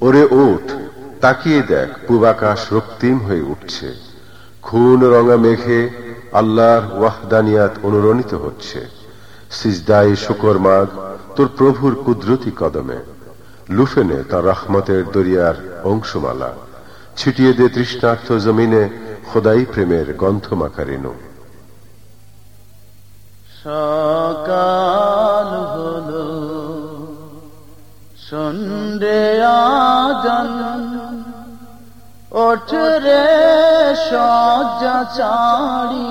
ওরে ওঠ তাকিয়ে দেখ, পূবাকাশ রক্তিম হয়ে উঠছে। খুন রঙা মেঘে আল্লাহর ওয়াহদানিয়াত অনুরণিত হচ্ছে। সিজদাই শুকর মাগ তোর প্রভুর কুদরতি কদমে। লুফেনে তার রহমতের দরিয়ার অংশমালা। ছিটিয়ে দে তৃষ্ণার্থ জমিনে খোদাই প্রেমের গন্ধ মাখারিনু সন্ধ্যে আজান ওঠরে সজ্জা চাড়ি।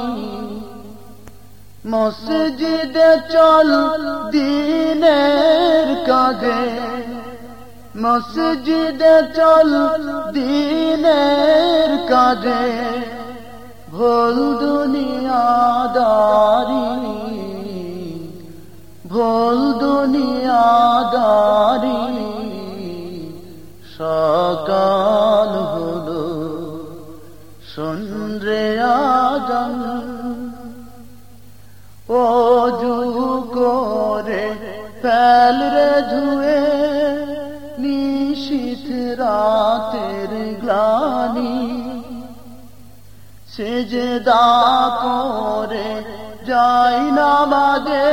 মসজিদে চল দিনের কাজে মসজিদে চল দিনের কাজে ভোল দুনিয়াদারি ভোল অজু করে ফেল রে ধুয়ে, নিশীথ রাতের গ্লানি। সেজদা করে যাই না বাদে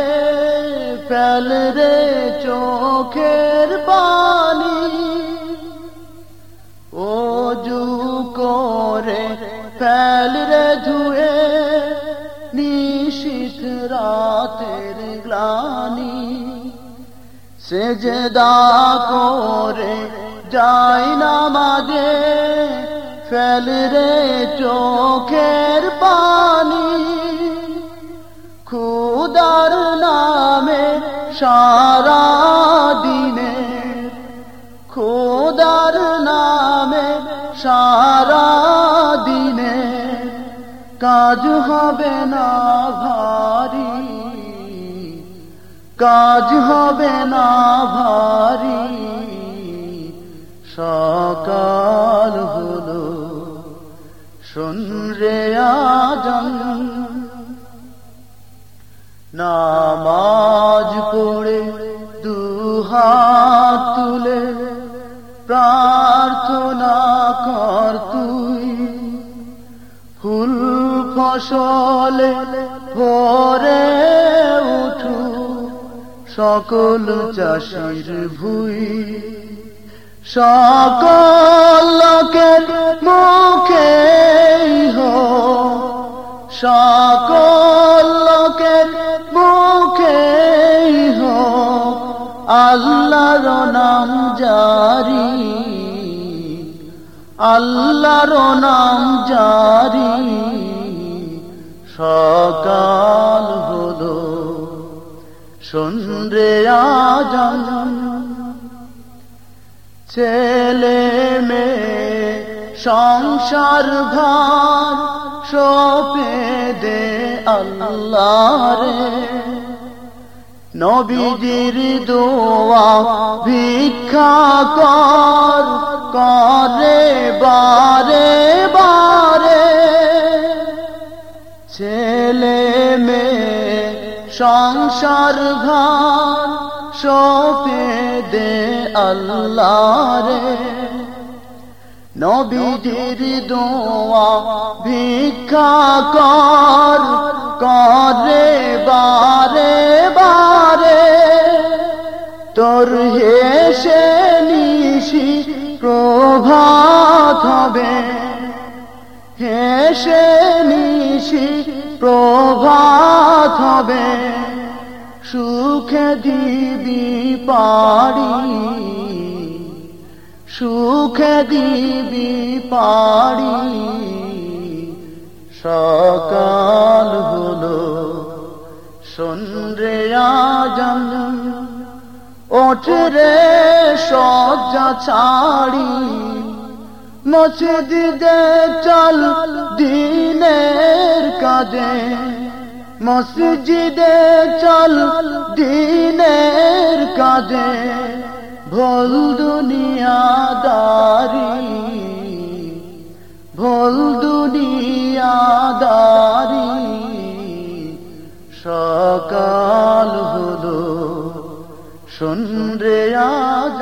ফেল রে চোখের পানি। অজু করে ফেল রে ধুয়ে রাতের গ্লানি সেজদা করে যাই না মাঝে ফেল রে চোখের পানি। খুদার নামে সারা কাজ হবে না ভারী। কাজ হবে না ভারী। সকাল হলো, শুনরে আজম নামাজ পড়ে দুহাত তুলে প্রার্থনা ফসলে ভরে উঠু, সকল চাষির ভুই। সকল লোকের মুখে সকল লোকের মুখে আল্লাহর নাম জারি। আল্লাহর নাম জারি। সকাল হলো, সন্ধ্যে আজান। ছেলে মেয়ে সংসার ভার সপে দে আল্লাহ রে নবীজির দোয়া ভিক্ষা কর, করে বারে বারে। মেয়ে সংসার ঘর সপে দে রে। নবীজির দোয়া ভিক্ষা কর, করে বারে বারে। তোর হেসে নিশি প্রভাত হবে। হেসে নিশি প্রভাত হবে। সুখে দিবি পাড়ি সুখে দিবি পাড়ি সকাল হলো, সন্ধ্যে আজম ওঠরে সজ্জা ছাড়ি। মসজিদে চল, দিনের কাজে মসজিদে চল, দিনের কাজে ভোল দুনিয়াদারি ভোল দুনিয়াদারি। সকাল হলো সুন্দর আজ